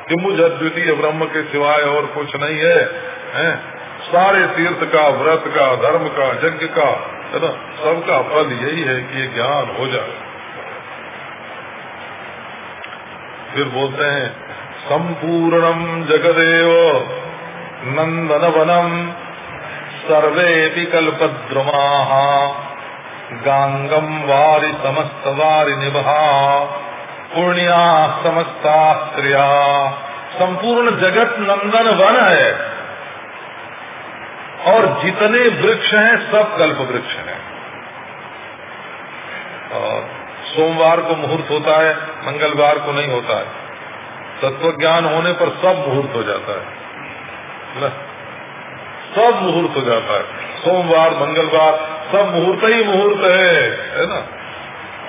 कि मुझ अद्वितीय ब्रह्म के सिवाय और कुछ नहीं है, है? सारे तीर्थ का व्रत का धर्म का यज्ञ का है ना? सबका फल यही है कि ये ज्ञान हो जाए। फिर बोलते हैं संपूर्णम जगदेव नंदन वनम सर्वे कल्पद्रुमा गांगम वारी समस्त वारी निभा पुण्या समस्ता क्रिया संपूर्ण जगत नंदन वन है। और जितने वृक्ष हैं, सब कल्प वृक्ष हैं। और सोमवार को मुहूर्त होता है, मंगलवार को नहीं होता है। तत्व ज्ञान होने पर सब मुहूर्त हो जाता है। सब मुहूर्त हो जाता है। सोमवार, मंगलवार, सब मुहूर्त ही मुहूर्त है है ना?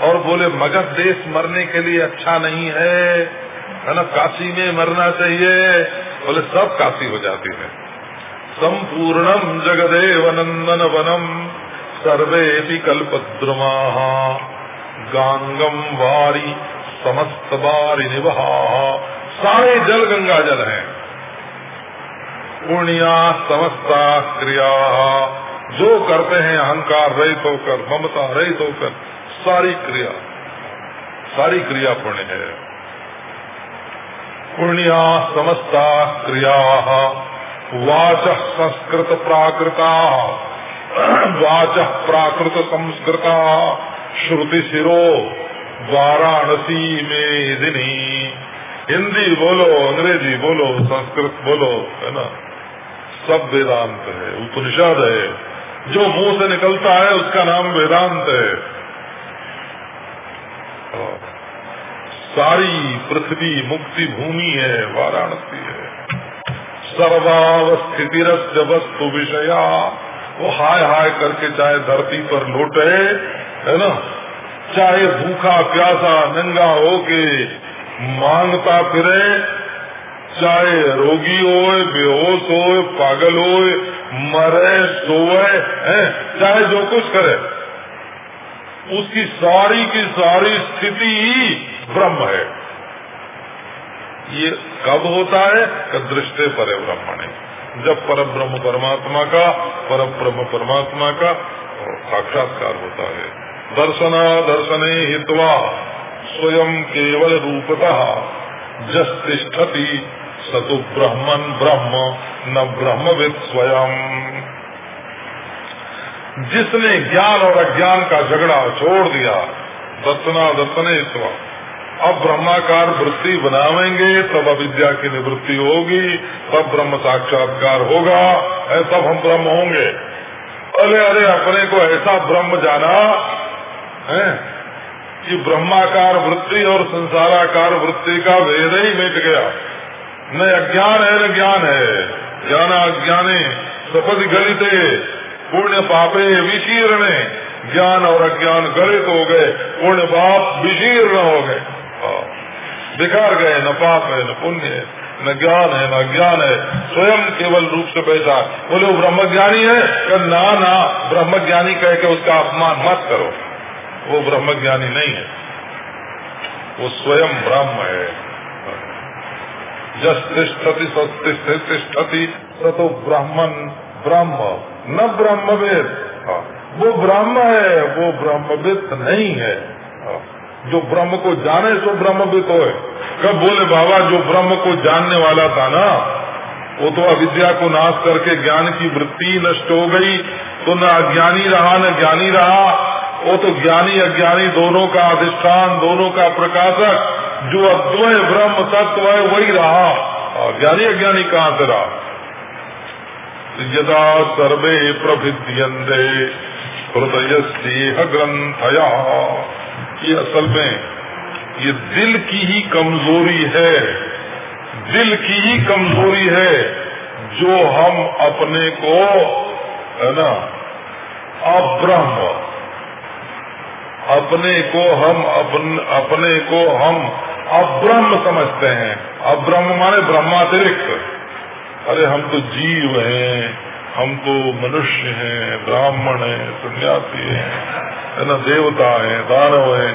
और बोले, मगध देश मरने के लिए अच्छा नहीं है। है ना? काशी में मरना चाहिए। बोले, सब काशी हो जाती है। संपूर्णम जगदेव नंदन वनम सर्वे कल्पद्रुमा। गांगम वारी समस्त बारी निभा सारे जल गंगा जल है। पुण्या समस्ता क्रिया। जो करते हैं अहंकार रहित होकर, ममता रहित होकर, सारी क्रिया। सारी क्रिया पुण्य है। पुण्या समस्ता क्रिया। वाच संस्कृत प्राकृता। वाच प्राकृत संस्कृता। श्रुति सिरो वाराणसी में दिनी हिंदी बोलो, अंग्रेज़ी बोलो, संस्कृत बोलो, है ना? सब वेदांत है, उपनिषद है। जो मुँह से निकलता है, उसका नाम वेदांत है। सारी पृथ्वी मुक्ति भूमि है, वाराणसी है। सर्वावस्थिति वस्तु विषया, वो हाय हाय करके चाहे धरती पर लौटे है ना? चाहे भूखा, प्यासा, नंगा होके माँगता फिरे, चाहे रोगी हो बेहोश हो पागल हो मरे, सोए, है? चाहे जो कुछ करे। उसकी सारी की सारी स्थिति ही ब्रह्म है। ये कब होता है? कि दृष्टि पर ब्रह्मणे जब पर ब्रह्म परमात्मा का पर ब्रह्म परमात्मा का साक्षात्कार होता है। दर्शना दर्शने हित्वा स्वयं केवल रूपता जस्तिष्ठति सतु ब्रह्मन ब्रह्म, न ब्रह्मविद स्वयं। जिसने ज्ञान और अज्ञान का झगड़ा छोड़ दिया, दर्शना दर्शने हित्वा अब ब्रह्माकार वृत्ति बनावेंगे, तब अविद्या की निवृत्ति होगी, तब ब्रह्म साक्षात्कार होगा तब हम ब्रह्म होंगे। अरे अरे, अपने को ऐसा ब्रह्म जाना है कि ब्रह्माकार वृत्ति और संसाराकार वृत्ति का भेद ही मिट गया। न अज्ञान है, न ज्ञान है। ज्ञान अज्ञाने, सपद गलित, पुण्य पापे विशीर्ण ज्ञान और अज्ञान गलित हो गए, पुण्य पाप विशीर्ण हो गए। हाँ। बिखार गए, न पाप है, न पुण्य है, न ज्ञान है, न ज्ञान है। स्वयं केवल रूप से बैठा। बोले, वो ब्रह्मज्ञानी है? ना ना, ब्रह्मज्ञानी कह के उसका अपमान मत करो। वो ब्रह्म ज्ञानी नहीं है। वो स्वयं ब्रह्म है। जस तिष्ठति तिष्ठति ब्राह्मण ब्रह्म। न ब्रह्मवेद। हाँ। वो ब्रह्म है, वो ब्रह्मविद नहीं है। हाँ। जो ब्रह्म को जाने, सो ब्रह्मविद हो। कब बोले, बाबा, जो ब्रह्म को जानने वाला था ना, वो तो अविद्या को नाश करके ज्ञान की वृत्ति नष्ट हो गई। तो न अज्ञानी रहा, न ज्ञानी रहा। वो तो ज्ञानी अज्ञानी दोनों का अधिष्ठान, दोनों का प्रकाशक, जो अद्वय, ब्रह्म तत्व है, वही रहा। ज्ञानी अज्ञानी कहाँ से रहा? यदा सर्वे प्रभिद्यंदे हृदय से ग्रंथया ये असल में, ये दिल की ही कमज़ोरी है, दिल की ही कमज़ोरी है, जो हम अपने को, है ना, अब्रह्म अपने को हम अपन, अपने को हम अब्रह्म समझते हैं। अब्रह्म माने ब्रह्मातिरिक्त। अरे हम तो जीव हैं हम तो मनुष्य हैं ब्राह्मण हैं सन्यासी हैं है ना देवता हैं दानव हैं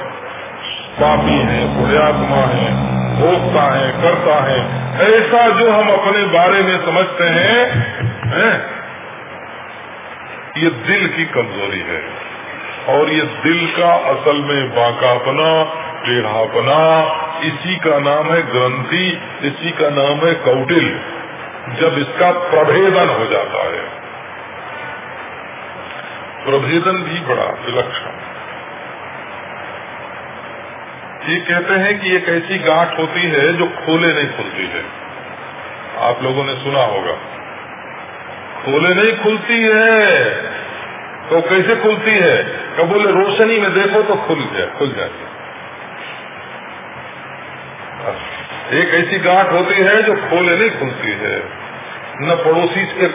पापी हैं पुण्यात्मा हैं भोक्ता है करता है। ऐसा जो हम अपने बारे में समझते हैं है? ये दिल की कमज़ोरी है। और ये दिल का असल में बाकापना, टेढ़ापना, इसी का नाम है ग्रंथि, इसी का नाम है कौटिल, जब इसका प्रभेदन हो जाता है। प्रभेदन भी बड़ा विलक्षण। ये कहते हैं कि एक ऐसी गांठ होती है जो खोले नहीं खुलती है। आप लोगों ने सुना होगा। खोले नहीं खुलती है। तो कैसे खुलती है? कब बोले, रोशनी में देखो तो खुल जाए खुल जाती एक ऐसी गांठ होती है जो खोले नहीं खुलती है। न पड़ोसी के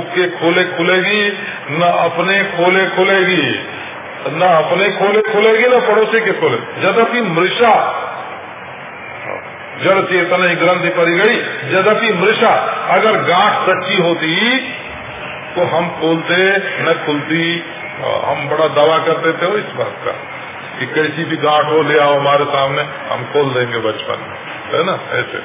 के खोले खुलेगी, न अपने खोले खुलेगी। न अपने खोले खुलेगी, न पड़ोसी के खोले। यद्यपि मृषा, जड़ चेतन ग्रंथि पड़ी गई, यद्यपि मृषा अगर गांठ सच्ची होती तो हम खोलते, न खुलती हम बड़ा दावा करते थे इस बात का, कि कैसी भी गांठ हो, ले आओ हमारे सामने, हम खोल देंगे बचपन में, है ना, ऐसे।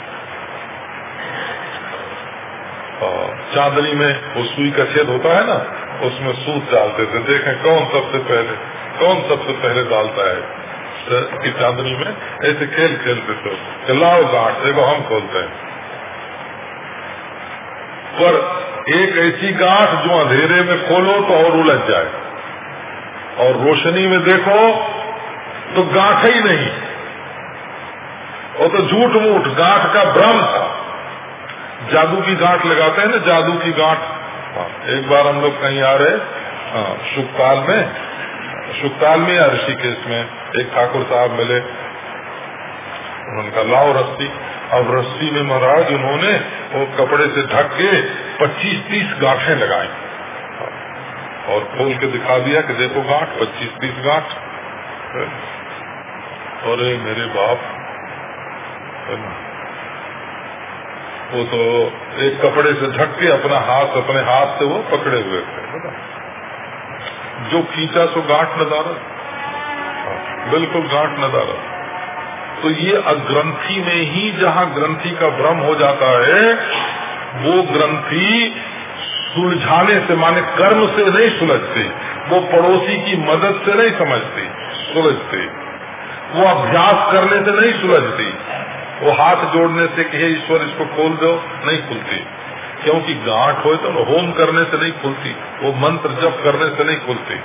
चांदनी में वो सुई का छेद होता है ना, उसमें सूत डालते थे, देखें कौन सबसे पहले, कौन सबसे पहले डालता है कि चांदनी में, ऐसे खेल खेलते थे लाओ गांठ, देखो हम खोलते हैं। पर एक ऐसी गांठ जो अंधेरे में खोलो तो और उलझ जाए। और रोशनी में देखो तो गांठ ही नहीं। वो तो झूठ मूठ गांठ का भ्रम था। जादू की गांठ लगाते हैं ना जादू की गांठ। हाँ, एक बार हम लोग कहीं आ रहे हाँ, शुभकाल में। शुभकाल में या ऋषिकेश में एक ठाकुर साहब मिले उनका लाओ रस्सी। अब रस्सी में महाराज उन्होंने वो कपड़े से ढक के पच्चीस तीस गांठे लगाई। और खोल के दिखा दिया कि देखो गांठ, पच्चीस तीस गांठ। और मेरे बाप वो तो एक कपड़े से ढक के अपना हाथ, अपने हाथ से वो पकड़े हुए थे जो खींचा सो गांठ नज़ारा बिल्कुल गांठ नज़ारा तो ये अग्रंथी में ही जहाँ ग्रंथी का भ्रम हो जाता है, वो ग्रंथी सुलझाने से, माने कर्म से नहीं सुलझते, वो पड़ोसी की मदद से नहीं समझते, सुलझते। वो अभ्यास करने से नहीं सुलझती। वो हाथ जोड़ने से कहे, ईश्वर, इसको खोल दो, नहीं खुलती। क्योंकि गांठ हो तो होम करने से नहीं खुलती, वो मंत्र जप करने से नहीं खुलती।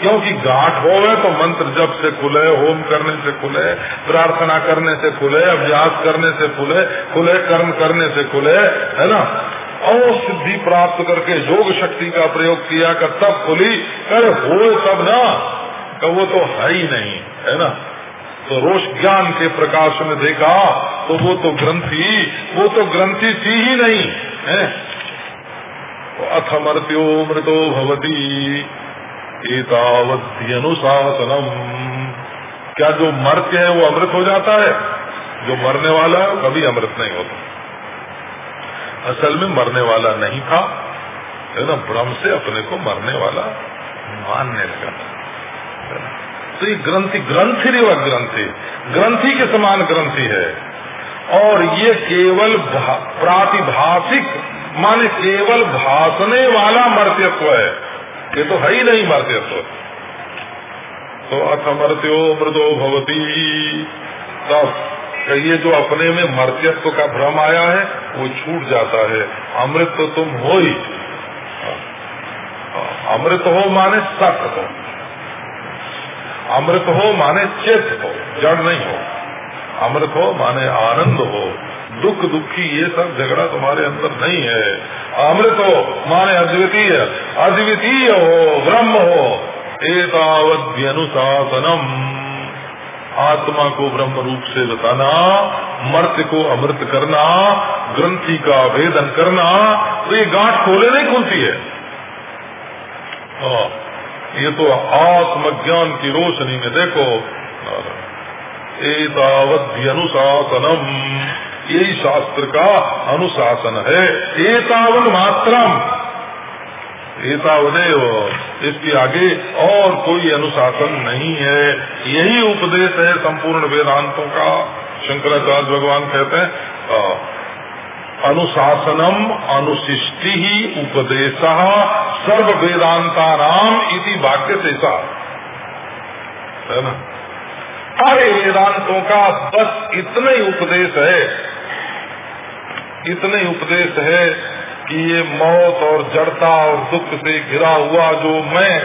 क्योंकि गांठ हो तो मंत्र जप से खुले, होम करने से खुले, प्रार्थना करने से खुले, अभ्यास करने से खुले खुले कर्म करने से खुले, है ना? और सिद्धि प्राप्त करके योग शक्ति का प्रयोग किया कर तब खुली कर हो तब ना वो तो है ही नहीं, है ना? तो रोष ज्ञान के प्रकाश में देखा तो वो तो ग्रंथि, वो तो ग्रंथि थी ही नहीं, है? तो अथ मृत्यो मृतो भवती। अनुशासनम क्या जो मर्त्य है वो अमृत हो जाता है? जो मरने वाला है कभी अमृत नहीं होता। असल में मरने वाला नहीं था ना? भ्रम से अपने को मरने वाला मानने लगा तो ये ग्रंथि ग्रंथि रिव ग्रंथि। ग्रंथि के समान ग्रंथि है। और ये केवल प्रातिभाषिक, माने केवल भाषने वाला मर्त्यत्व है। ये तो है ही नहीं मर्त्यत्व तो। तो अथ मृत्यो मृदो भवती। तब ये जो अपने में मर्त्यत्व का भ्रम आया है, वो छूट जाता है। अमृत तो तुम हो ही। अमृत हो माने सत्य हो। अमृत हो माने चेत हो, जड़ नहीं हो। अमृत हो माने आनंद हो। दुख दुखी ये सब झगड़ा तुम्हारे अंदर नहीं है। अमृत हो माने अद्वितीय। अद्वितीय हो ब्रह्म हो। एतावद्यनुशासनम आत्मा को ब्रह्म रूप से बताना मर्त को अमृत करना ग्रंथि का वेदन करना तो ये गांठ खोले नहीं खुलती है। हाँ, ये तो आत्मज्ञान की रोशनी में देखो। एतावध्य अनुशासनम यही शास्त्र का अनुशासन है। एतावन मात्रम। एतावदेव, इसके आगे और कोई अनुशासन नहीं है। यही उपदेश है संपूर्ण वेदांतों का। शंकराचार्य भगवान कहते हैं अनुशासनम अनुशिष्टि ही उपदेश सर्व वेदांता नाम इति वाक्य से है ना? वेदांतों का बस इतने ही उपदेश है। इतने उपदेश है कि ये मौत और जड़ता और दुख से घिरा हुआ जो मैं,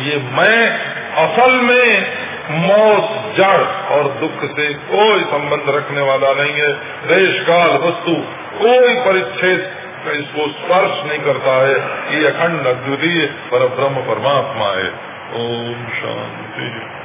ये मैं असल में मौत, जड़ और दुख से कोई संबंध रखने वाला नहीं है। देश काल वस्तु कोई परिच्छेद इसको स्पर्श नहीं करता है। ये अखंड अद्वितीय पर ब्रह्म परमात्मा है। ओम शांति।